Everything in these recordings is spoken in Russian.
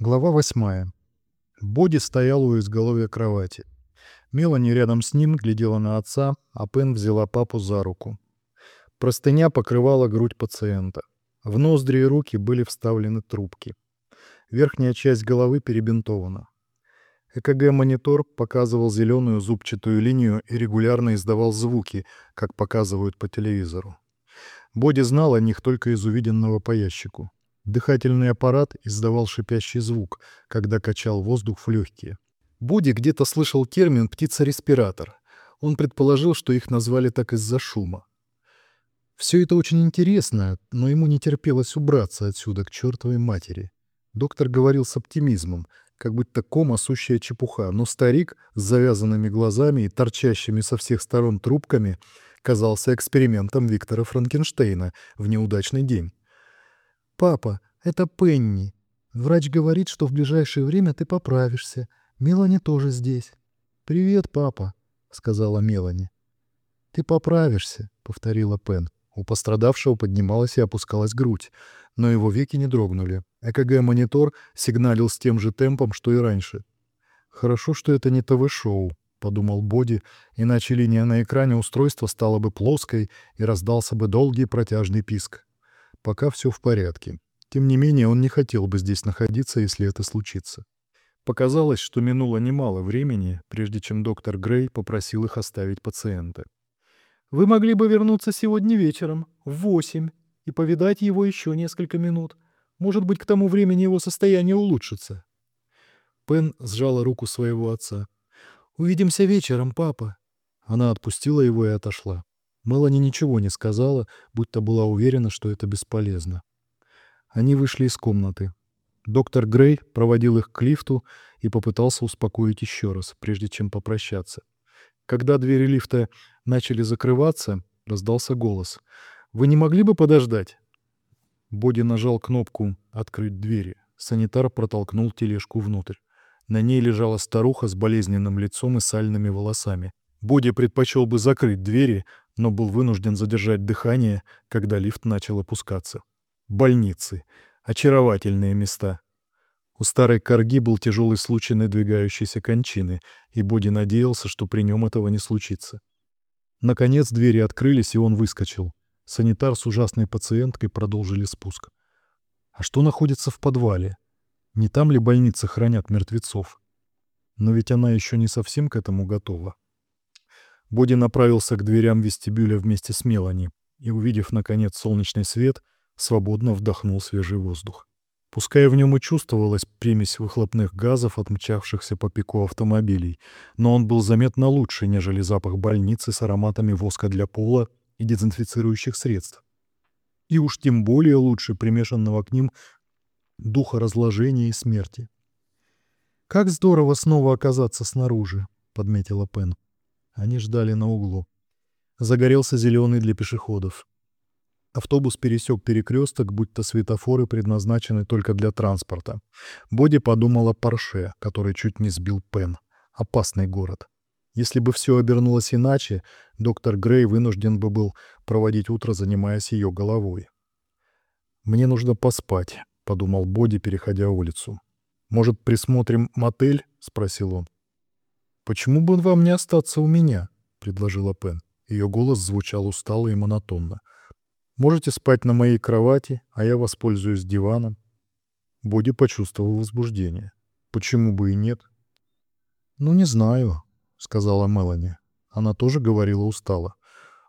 Глава восьмая. Боди стоял у изголовья кровати. Мелани рядом с ним глядела на отца, а Пен взяла папу за руку. Простыня покрывала грудь пациента. В ноздри и руки были вставлены трубки. Верхняя часть головы перебинтована. ЭКГ-монитор показывал зеленую зубчатую линию и регулярно издавал звуки, как показывают по телевизору. Боди знал о них только из увиденного по ящику. Дыхательный аппарат издавал шипящий звук, когда качал воздух в легкие. Боди где-то слышал термин «птица-респиратор». Он предположил, что их назвали так из-за шума. Все это очень интересно, но ему не терпелось убраться отсюда к чертовой матери. Доктор говорил с оптимизмом, как будто кома сущая чепуха, но старик с завязанными глазами и торчащими со всех сторон трубками казался экспериментом Виктора Франкенштейна в неудачный день. «Папа, это Пенни. Врач говорит, что в ближайшее время ты поправишься. Мелани тоже здесь». «Привет, папа», — сказала Мелани. «Ты поправишься», — повторила Пен. У пострадавшего поднималась и опускалась грудь, но его веки не дрогнули. ЭКГ-монитор сигналил с тем же темпом, что и раньше. «Хорошо, что это не ТВ-шоу», — подумал Боди, иначе линия на экране устройства стала бы плоской и раздался бы долгий протяжный писк. Пока все в порядке. Тем не менее, он не хотел бы здесь находиться, если это случится. Показалось, что минуло немало времени, прежде чем доктор Грей попросил их оставить пациента. «Вы могли бы вернуться сегодня вечером, в восемь, и повидать его еще несколько минут. Может быть, к тому времени его состояние улучшится». Пен сжала руку своего отца. «Увидимся вечером, папа». Она отпустила его и отошла. Мелани ничего не сказала, будто была уверена, что это бесполезно. Они вышли из комнаты. Доктор Грей проводил их к лифту и попытался успокоить еще раз, прежде чем попрощаться. Когда двери лифта начали закрываться, раздался голос. «Вы не могли бы подождать?» Боди нажал кнопку «Открыть двери». Санитар протолкнул тележку внутрь. На ней лежала старуха с болезненным лицом и сальными волосами. Боди предпочел бы закрыть двери, но был вынужден задержать дыхание, когда лифт начал опускаться. Больницы. Очаровательные места. У старой корги был тяжелый случай надвигающейся кончины, и Боди надеялся, что при нем этого не случится. Наконец двери открылись, и он выскочил. Санитар с ужасной пациенткой продолжили спуск. А что находится в подвале? Не там ли больницы хранят мертвецов? Но ведь она еще не совсем к этому готова. Боди направился к дверям вестибюля вместе с Мелани и, увидев, наконец, солнечный свет, свободно вдохнул свежий воздух. Пускай в нем и чувствовалась примесь выхлопных газов, отмчавшихся по пику автомобилей, но он был заметно лучше, нежели запах больницы с ароматами воска для пола и дезинфицирующих средств. И уж тем более лучше примешанного к ним духа разложения и смерти. «Как здорово снова оказаться снаружи», — подметила Пен. Они ждали на углу. Загорелся зеленый для пешеходов. Автобус пересек перекресток, будто светофоры предназначены только для транспорта. Боди подумал о Порше, который чуть не сбил Пен. Опасный город. Если бы все обернулось иначе, доктор Грей вынужден бы был проводить утро, занимаясь ее головой. «Мне нужно поспать», — подумал Боди, переходя улицу. «Может, присмотрим мотель?» — спросил он. «Почему бы вам не остаться у меня?» — предложила Пен. Ее голос звучал устало и монотонно. «Можете спать на моей кровати, а я воспользуюсь диваном». Боди почувствовал возбуждение. «Почему бы и нет?» «Ну, не знаю», — сказала Мелани. Она тоже говорила устало.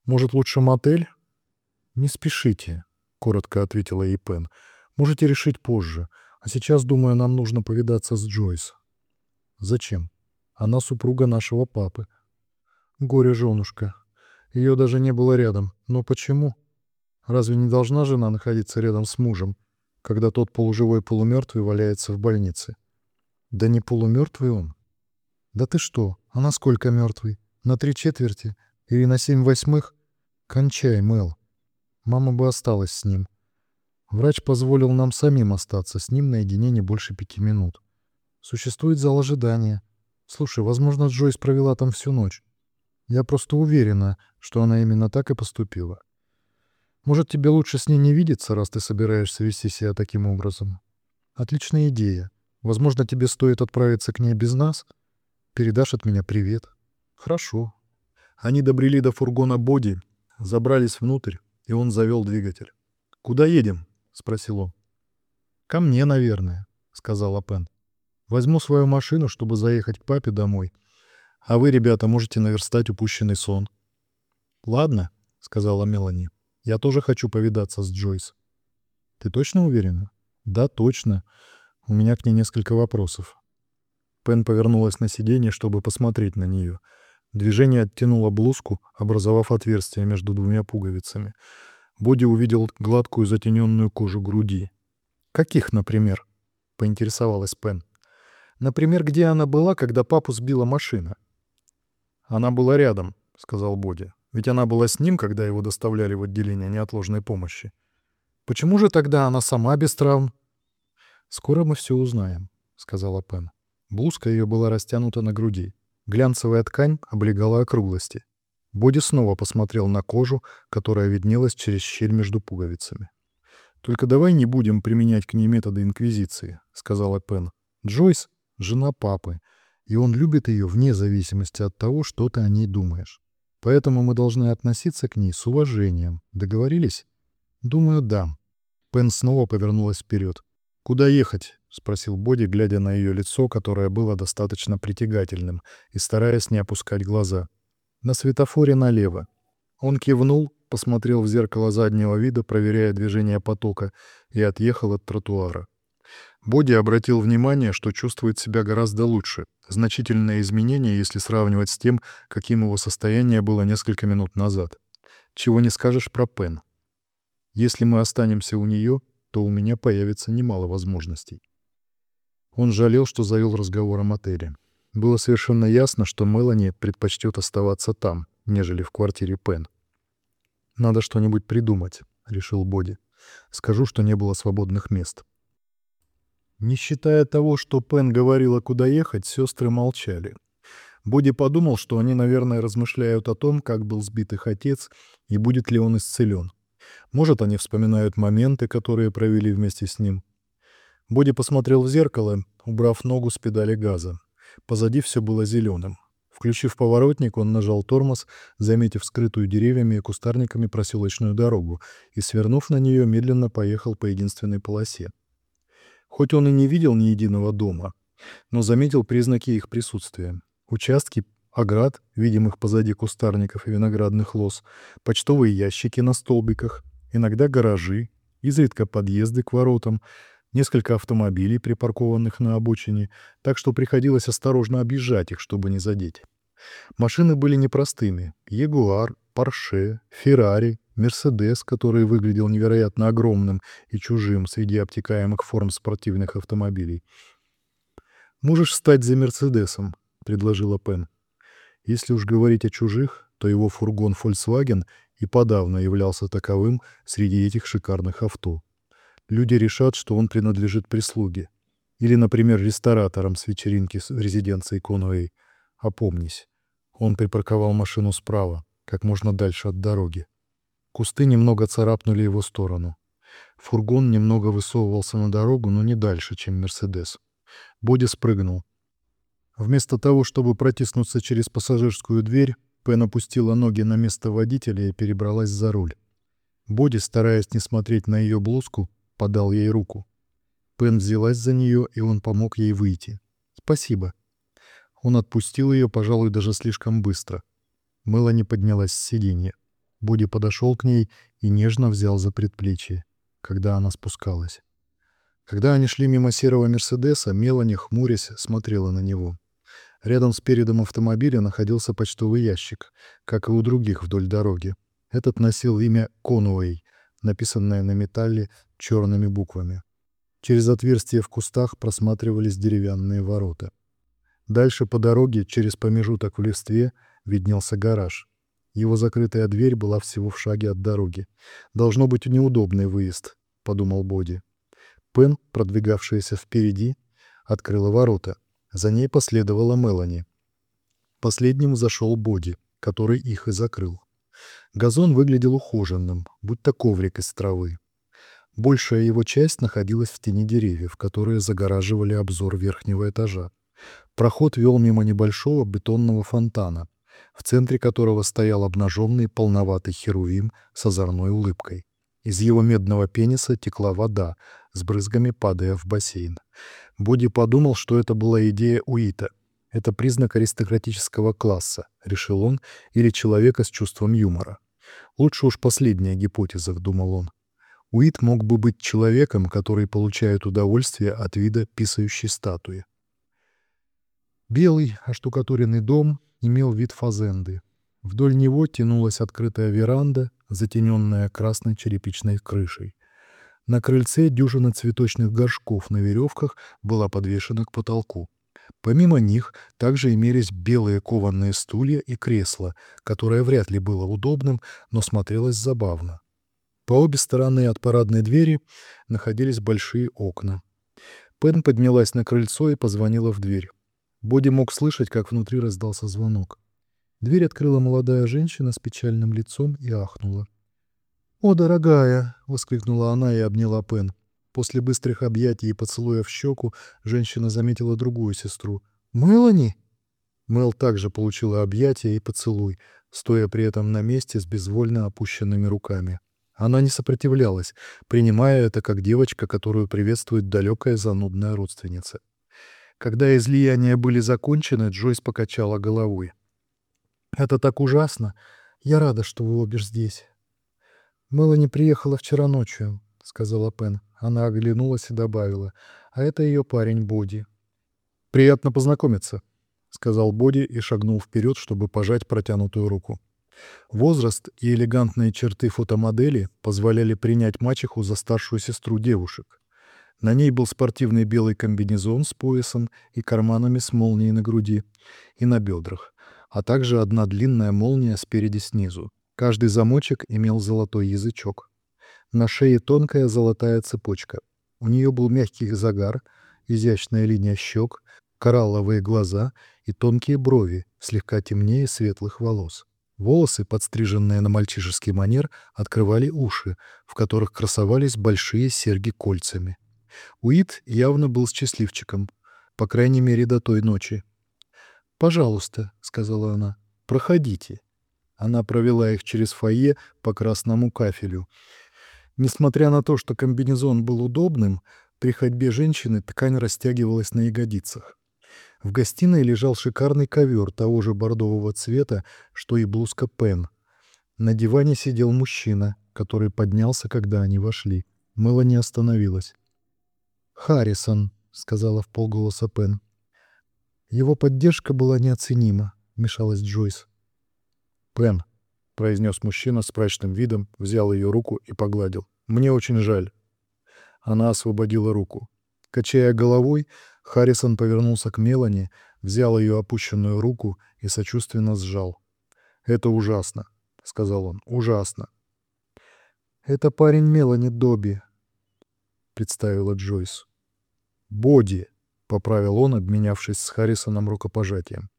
«Может, лучше мотель?» «Не спешите», — коротко ответила ей Пен. «Можете решить позже. А сейчас, думаю, нам нужно повидаться с Джойс». «Зачем?» Она супруга нашего папы. Горе женушка. Ее даже не было рядом. Но почему? Разве не должна жена находиться рядом с мужем, когда тот полуживой полумертвый валяется в больнице? Да не полумертвый он. Да ты что, а насколько мертвый? На три четверти? Или на семь восьмых? Кончай, Мэл. Мама бы осталась с ним. Врач позволил нам самим остаться с ним наедине не больше пяти минут. Существует зал ожидания. Слушай, возможно, Джойс провела там всю ночь. Я просто уверена, что она именно так и поступила. Может, тебе лучше с ней не видеться, раз ты собираешься вести себя таким образом? Отличная идея. Возможно, тебе стоит отправиться к ней без нас? Передашь от меня привет. Хорошо. Они добрели до фургона Боди, забрались внутрь, и он завел двигатель. «Куда едем?» — спросил он. «Ко мне, наверное», — сказала Пен. «Возьму свою машину, чтобы заехать к папе домой. А вы, ребята, можете наверстать упущенный сон». «Ладно», — сказала Мелани. «Я тоже хочу повидаться с Джойс». «Ты точно уверена?» «Да, точно. У меня к ней несколько вопросов». Пен повернулась на сиденье, чтобы посмотреть на нее. Движение оттянуло блузку, образовав отверстие между двумя пуговицами. Боди увидел гладкую затененную кожу груди. «Каких, например?» — поинтересовалась Пен. «Например, где она была, когда папу сбила машина?» «Она была рядом», — сказал Боди. «Ведь она была с ним, когда его доставляли в отделение неотложной помощи». «Почему же тогда она сама без травм?» «Скоро мы все узнаем», — сказала Пен. Блузка ее была растянута на груди. Глянцевая ткань облегала округлости. Боди снова посмотрел на кожу, которая виднелась через щель между пуговицами. «Только давай не будем применять к ней методы Инквизиции», — сказала Пен. «Джойс — жена папы, и он любит ее вне зависимости от того, что ты о ней думаешь. Поэтому мы должны относиться к ней с уважением. Договорились?» «Думаю, да». Пен снова повернулась вперед. «Куда ехать?» — спросил Боди, глядя на ее лицо, которое было достаточно притягательным, и стараясь не опускать глаза. «На светофоре налево». Он кивнул, посмотрел в зеркало заднего вида, проверяя движение потока, и отъехал от тротуара. Боди обратил внимание, что чувствует себя гораздо лучше. Значительное изменение, если сравнивать с тем, каким его состояние было несколько минут назад. Чего не скажешь про Пен. Если мы останемся у нее, то у меня появится немало возможностей. Он жалел, что завел разговор о мотеле. Было совершенно ясно, что Мелани предпочтет оставаться там, нежели в квартире Пен. «Надо что-нибудь придумать», — решил Боди. «Скажу, что не было свободных мест». Не считая того, что Пен говорила, куда ехать, сестры молчали. Боди подумал, что они, наверное, размышляют о том, как был сбит их отец и будет ли он исцелен. Может, они вспоминают моменты, которые провели вместе с ним. Боди посмотрел в зеркало, убрав ногу с педали газа. Позади все было зеленым. Включив поворотник, он нажал тормоз, заметив скрытую деревьями и кустарниками проселочную дорогу, и, свернув на нее, медленно поехал по единственной полосе. Хоть он и не видел ни единого дома, но заметил признаки их присутствия. Участки оград, видимых позади кустарников и виноградных лоз, почтовые ящики на столбиках, иногда гаражи, изредка подъезды к воротам, несколько автомобилей, припаркованных на обочине, так что приходилось осторожно объезжать их, чтобы не задеть. Машины были непростыми. Ягуар, Порше, Феррари, Мерседес, который выглядел невероятно огромным и чужим среди обтекаемых форм спортивных автомобилей. «Можешь встать за Мерседесом», — предложила Пен. Если уж говорить о чужих, то его фургон Volkswagen и подавно являлся таковым среди этих шикарных авто. Люди решат, что он принадлежит прислуге. Или, например, рестораторам с вечеринки в резиденции Конуэй. Опомнись. Он припарковал машину справа, как можно дальше от дороги. Кусты немного царапнули его сторону. Фургон немного высовывался на дорогу, но не дальше, чем «Мерседес». Боди спрыгнул. Вместо того, чтобы протиснуться через пассажирскую дверь, Пен опустила ноги на место водителя и перебралась за руль. Боди, стараясь не смотреть на ее блузку, подал ей руку. Пен взялась за нее, и он помог ей выйти. «Спасибо». Он отпустил ее, пожалуй, даже слишком быстро. Мелани поднялась с сиденья. Боди подошел к ней и нежно взял за предплечье, когда она спускалась. Когда они шли мимо серого Мерседеса, Мелани, хмурясь, смотрела на него. Рядом с передом автомобиля находился почтовый ящик, как и у других вдоль дороги. Этот носил имя Конуэй, написанное на металле черными буквами. Через отверстие в кустах просматривались деревянные ворота. Дальше по дороге, через промежуток в листве, виднелся гараж. Его закрытая дверь была всего в шаге от дороги. «Должно быть неудобный выезд», — подумал Боди. Пен, продвигавшаяся впереди, открыла ворота — за ней последовала Мелани. Последним зашел Боди, который их и закрыл. Газон выглядел ухоженным, будто коврик из травы. Большая его часть находилась в тени деревьев, которые загораживали обзор верхнего этажа. Проход вел мимо небольшого бетонного фонтана, в центре которого стоял обнаженный полноватый херувим с озорной улыбкой. Из его медного пениса текла вода, с брызгами падая в бассейн. Боди подумал, что это была идея Уита. Это признак аристократического класса, решил он, или человека с чувством юмора. Лучше уж последняя гипотеза, думал он. Уит мог бы быть человеком, который получает удовольствие от вида писающей статуи. Белый оштукатуренный дом имел вид фазенды. Вдоль него тянулась открытая веранда, затененная красной черепичной крышей. На крыльце дюжина цветочных горшков на веревках была подвешена к потолку. Помимо них также имелись белые кованные стулья и кресла, которое вряд ли было удобным, но смотрелось забавно. По обе стороны от парадной двери находились большие окна. Пен поднялась на крыльцо и позвонила в дверь. Боди мог слышать, как внутри раздался звонок. Дверь открыла молодая женщина с печальным лицом и ахнула. «О, дорогая!» — воскликнула она и обняла Пен. После быстрых объятий и поцелуя в щеку женщина заметила другую сестру. «Мелани?» Мел также получила объятия и поцелуй, стоя при этом на месте с безвольно опущенными руками. Она не сопротивлялась, принимая это как девочка, которую приветствует далекая занудная родственница. Когда излияния были закончены, Джойс покачала головой. «Это так ужасно. Я рада, что вы обе здесь». «Мелани приехала вчера ночью», — сказала Пен. Она оглянулась и добавила. «А это ее парень Боди». «Приятно познакомиться», — сказал Боди и шагнул вперед, чтобы пожать протянутую руку. Возраст и элегантные черты фотомодели позволяли принять мачеху за старшую сестру девушек. На ней был спортивный белый комбинезон с поясом и карманами с молнией на груди и на бедрах, а также одна длинная молния спереди снизу. Каждый замочек имел золотой язычок. На шее тонкая золотая цепочка. У нее был мягкий загар, изящная линия щек, коралловые глаза и тонкие брови, слегка темнее светлых волос. Волосы, подстриженные на мальчишеский манер, открывали уши, в которых красовались большие серьги кольцами. Уит явно был счастливчиком, по крайней мере, до той ночи. «Пожалуйста», — сказала она, — «проходите». Она провела их через фойе по красному кафелю. Несмотря на то, что комбинезон был удобным, при ходьбе женщины ткань растягивалась на ягодицах. В гостиной лежал шикарный ковер того же бордового цвета, что и блузка Пен. На диване сидел мужчина, который поднялся, когда они вошли. Мелани остановилась. «Харрисон», — сказала в полголоса Пен. Его поддержка была неоценима, — мешалась Джойс. «Пен», — произнес мужчина с прачным видом, взял ее руку и погладил. «Мне очень жаль». Она освободила руку. Качая головой, Харрисон повернулся к Мелани, взял ее опущенную руку и сочувственно сжал. «Это ужасно», — сказал он, — «ужасно». «Это парень Мелани Добби», представила Джойс. «Боди», — поправил он, обменявшись с Харрисоном рукопожатием.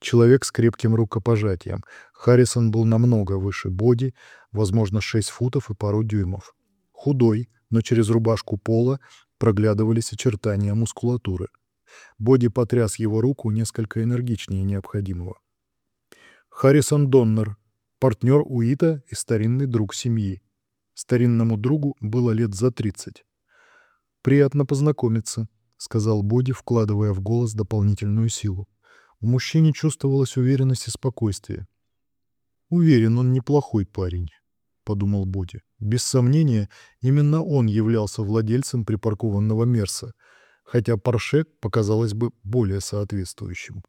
Человек с крепким рукопожатием. Харрисон был намного выше Боди, возможно, 6 футов и пару дюймов. Худой, но через рубашку пола проглядывались очертания мускулатуры. Боди потряс его руку несколько энергичнее необходимого. Харрисон Доннер, партнер Уита и старинный друг семьи. Старинному другу было лет за 30. «Приятно познакомиться», — сказал Боди, вкладывая в голос дополнительную силу. У мужчины чувствовалась уверенность и спокойствие. «Уверен, он неплохой парень», — подумал Боди. Без сомнения, именно он являлся владельцем припаркованного Мерса, хотя Порше показалось бы более соответствующим.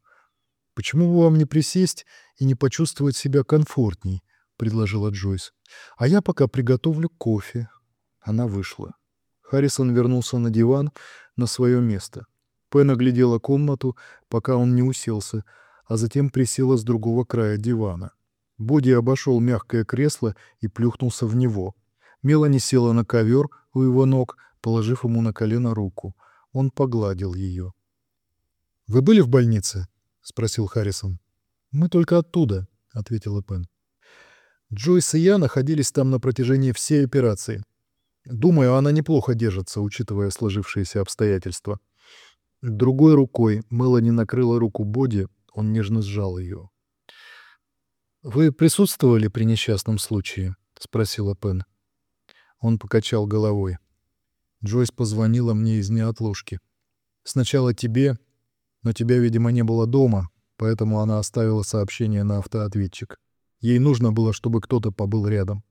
«Почему бы вам не присесть и не почувствовать себя комфортней?» — предложила Джойс. «А я пока приготовлю кофе». Она вышла. Харрисон вернулся на диван на свое место. Пен оглядела комнату, пока он не уселся, а затем присела с другого края дивана. Боди обошел мягкое кресло и плюхнулся в него. Мелани села на ковер у его ног, положив ему на колено руку. Он погладил ее. «Вы были в больнице?» — спросил Харрисон. «Мы только оттуда», — ответила Пен. Джойс и я находились там на протяжении всей операции. Думаю, она неплохо держится, учитывая сложившиеся обстоятельства. Другой рукой Мелани накрыла руку Боди, он нежно сжал ее. «Вы присутствовали при несчастном случае?» — спросила Пен. Он покачал головой. Джойс позвонила мне из неотложки. Сначала тебе, но тебя, видимо, не было дома, поэтому она оставила сообщение на автоответчик. Ей нужно было, чтобы кто-то побыл рядом.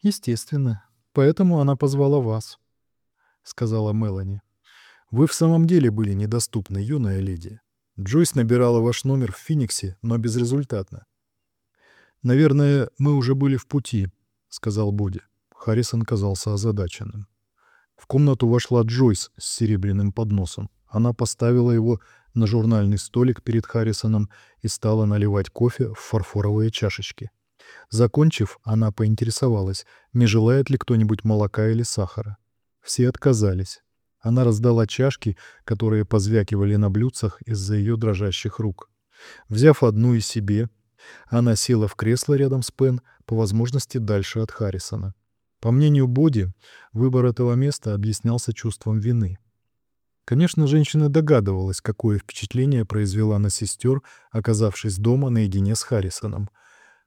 «Естественно. Поэтому она позвала вас», — сказала Мелани. «Вы в самом деле были недоступны, юная леди. Джойс набирала ваш номер в Фениксе, но безрезультатно. «Наверное, мы уже были в пути», — сказал Боди. Харрисон казался озадаченным. В комнату вошла Джойс с серебряным подносом. Она поставила его на журнальный столик перед Харрисоном и стала наливать кофе в фарфоровые чашечки. Закончив, она поинтересовалась, не желает ли кто-нибудь молока или сахара. Все отказались. Она раздала чашки, которые позвякивали на блюдцах из-за ее дрожащих рук. Взяв одну и себе, она села в кресло рядом с Пен, по возможности дальше от Харрисона. По мнению Боди, выбор этого места объяснялся чувством вины. Конечно, женщина догадывалась, какое впечатление произвела на сестер, оказавшись дома наедине с Харрисоном.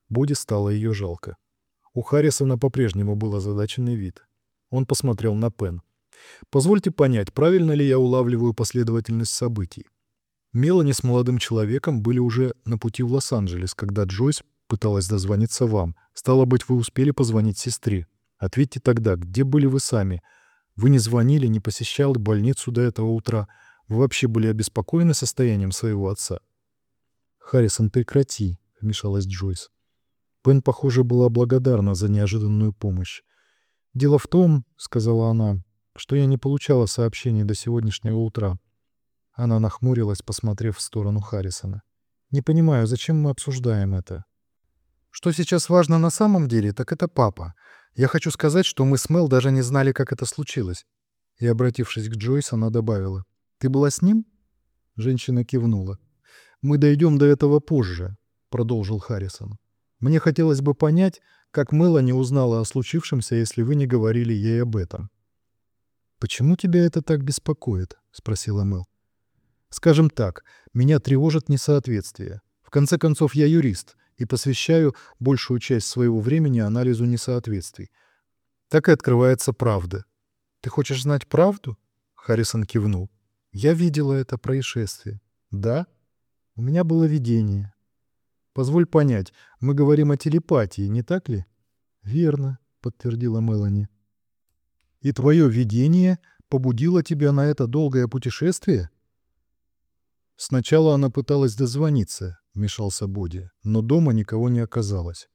Боди стало ее жалко. У Харрисона по-прежнему был озадаченный вид. Он посмотрел на Пен. «Позвольте понять, правильно ли я улавливаю последовательность событий. Мелани с молодым человеком были уже на пути в Лос-Анджелес, когда Джойс пыталась дозвониться вам. Стало быть, вы успели позвонить сестре. Ответьте тогда, где были вы сами? Вы не звонили, не посещали больницу до этого утра. Вы вообще были обеспокоены состоянием своего отца? «Харрисон, прекрати», — вмешалась Джойс. Пен, похоже, была благодарна за неожиданную помощь. «Дело в том, — сказала она, — что я не получала сообщений до сегодняшнего утра». Она нахмурилась, посмотрев в сторону Харрисона. «Не понимаю, зачем мы обсуждаем это?» «Что сейчас важно на самом деле, так это папа. Я хочу сказать, что мы с Мел даже не знали, как это случилось. И, обратившись к Джойс, она добавила. «Ты была с ним?» Женщина кивнула. «Мы дойдем до этого позже», — продолжил Харрисон. «Мне хотелось бы понять, как Мелани узнала о случившемся, если вы не говорили ей об этом». «Почему тебя это так беспокоит?» — спросила Мел. «Скажем так, меня тревожит несоответствие. В конце концов, я юрист, и посвящаю большую часть своего времени анализу несоответствий. Так и открывается правда. «Ты хочешь знать правду?» Харрисон кивнул. «Я видела это происшествие». «Да?» «У меня было видение». «Позволь понять, мы говорим о телепатии, не так ли?» «Верно», — подтвердила Мелани. «И твое видение побудило тебя на это долгое путешествие?» Сначала она пыталась дозвониться, — вмешался Боди, но дома никого не оказалось.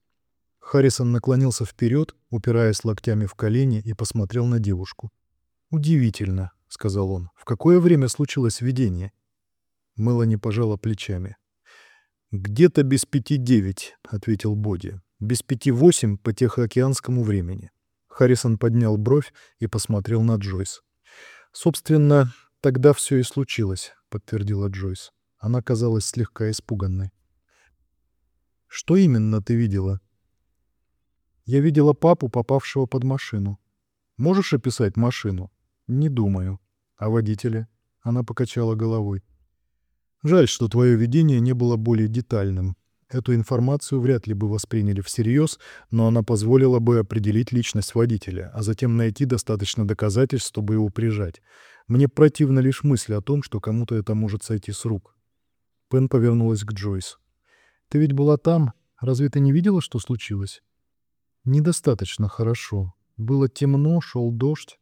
Харрисон наклонился вперед, упираясь локтями в колени, и посмотрел на девушку. «Удивительно», — сказал он, — «в какое время случилось видение?» Мелани пожала плечами. «Где-то без пяти девять», — ответил Боди. «Без пяти восемь по Тихоокеанскому времени». Харрисон поднял бровь и посмотрел на Джойс. «Собственно, тогда все и случилось», — подтвердила Джойс. Она казалась слегка испуганной. «Что именно ты видела?» «Я видела папу, попавшего под машину. Можешь описать машину?» «Не думаю. А водителя?» Она покачала головой. «Жаль, что твое видение не было более детальным. Эту информацию вряд ли бы восприняли всерьез, но она позволила бы определить личность водителя, а затем найти достаточно доказательств, чтобы его прижать. Мне противна лишь мысль о том, что кому-то это может сойти с рук. Пен повернулась к Джойс. «Ты ведь была там. Разве ты не видела, что случилось?» «Недостаточно хорошо. Было темно, шел дождь.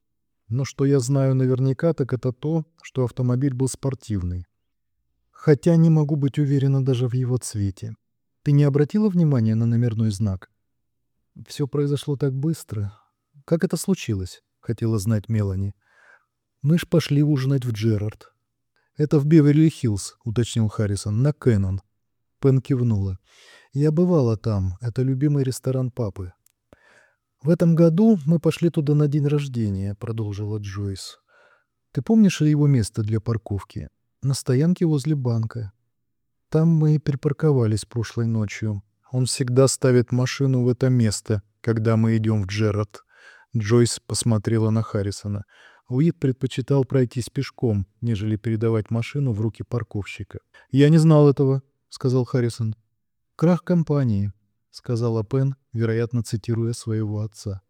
Но что я знаю наверняка, так это то, что автомобиль был спортивный. Хотя не могу быть уверена даже в его цвете. Ты не обратила внимания на номерной знак?» «Все произошло так быстро. Как это случилось?» — хотела знать Мелани. «Мы ж пошли ужинать в Джерард. «Это в Беверли-Хиллз», — уточнил Харрисон, — «на Кэнон». Пен кивнула. «Я бывала там. Это любимый ресторан папы». «В этом году мы пошли туда на день рождения», — продолжила Джойс. «Ты помнишь его место для парковки? На стоянке возле банка. Там мы и припарковались прошлой ночью. Он всегда ставит машину в это место, когда мы идем в Джерард. Джойс посмотрела на Харрисона. Уит предпочитал пройтись пешком, нежели передавать машину в руки парковщика. «Я не знал этого», — сказал Харрисон. «Крах компании», — сказала Пен, вероятно, цитируя своего отца.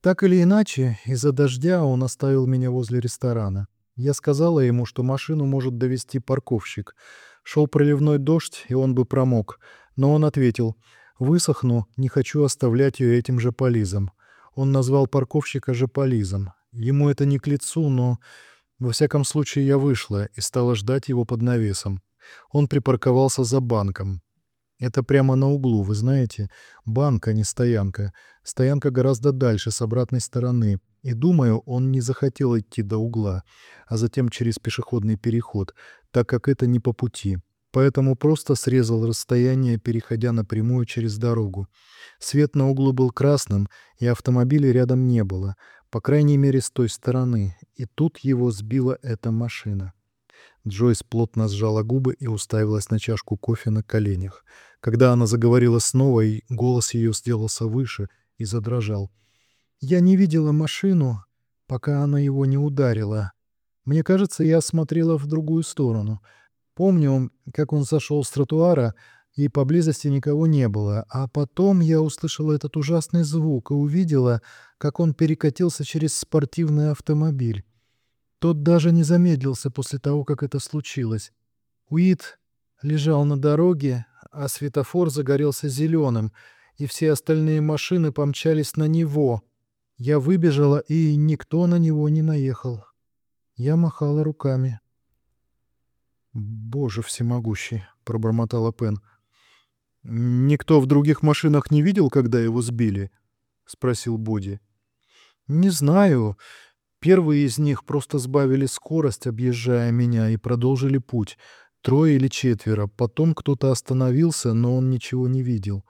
«Так или иначе, из-за дождя он оставил меня возле ресторана. Я сказала ему, что машину может довести парковщик. Шел проливной дождь, и он бы промок. Но он ответил, «Высохну, не хочу оставлять ее этим же полизом». Он назвал парковщика же полизом. Ему это не к лицу, но... Во всяком случае, я вышла и стала ждать его под навесом. Он припарковался за банком. Это прямо на углу, вы знаете. Банк, а не стоянка. Стоянка гораздо дальше, с обратной стороны. И думаю, он не захотел идти до угла, а затем через пешеходный переход, так как это не по пути. Поэтому просто срезал расстояние, переходя напрямую через дорогу. Свет на углу был красным, и автомобиля рядом не было, по крайней мере, с той стороны, и тут его сбила эта машина. Джойс плотно сжала губы и уставилась на чашку кофе на коленях. Когда она заговорила снова, и голос ее сделался выше и задрожал. «Я не видела машину, пока она его не ударила. Мне кажется, я смотрела в другую сторону. Помню, как он сошел с тротуара, и поблизости никого не было, а потом я услышала этот ужасный звук и увидела, как он перекатился через спортивный автомобиль. Тот даже не замедлился после того, как это случилось. Уит лежал на дороге, а светофор загорелся зеленым, и все остальные машины помчались на него. Я выбежала, и никто на него не наехал. Я махала руками. «Боже всемогущий!» — пробормотала Пен. «Никто в других машинах не видел, когда его сбили?» — спросил Боди. «Не знаю. Первые из них просто сбавили скорость, объезжая меня, и продолжили путь. Трое или четверо. Потом кто-то остановился, но он ничего не видел.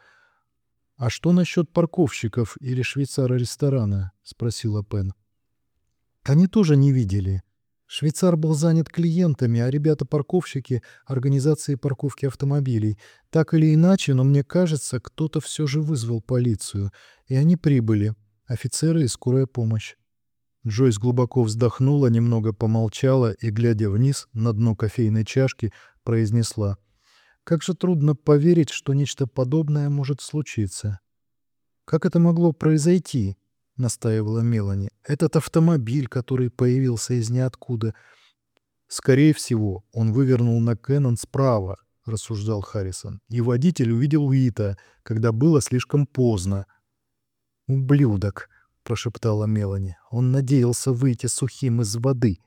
«А что насчет парковщиков или швейцара ресторана?» — спросила Пен. «Они тоже не видели. Швейцар был занят клиентами, а ребята-парковщики — организацией парковки автомобилей. Так или иначе, но мне кажется, кто-то все же вызвал полицию, и они прибыли. Офицеры и скорая помощь. Джойс глубоко вздохнула, немного помолчала и, глядя вниз на дно кофейной чашки, произнесла. «Как же трудно поверить, что нечто подобное может случиться». «Как это могло произойти?» — настаивала Мелани. «Этот автомобиль, который появился из ниоткуда...» «Скорее всего, он вывернул на Кэннон справа», — рассуждал Харрисон. «И водитель увидел Уита, когда было слишком поздно». «Ублюдок!» — прошептала Мелани. «Он надеялся выйти сухим из воды».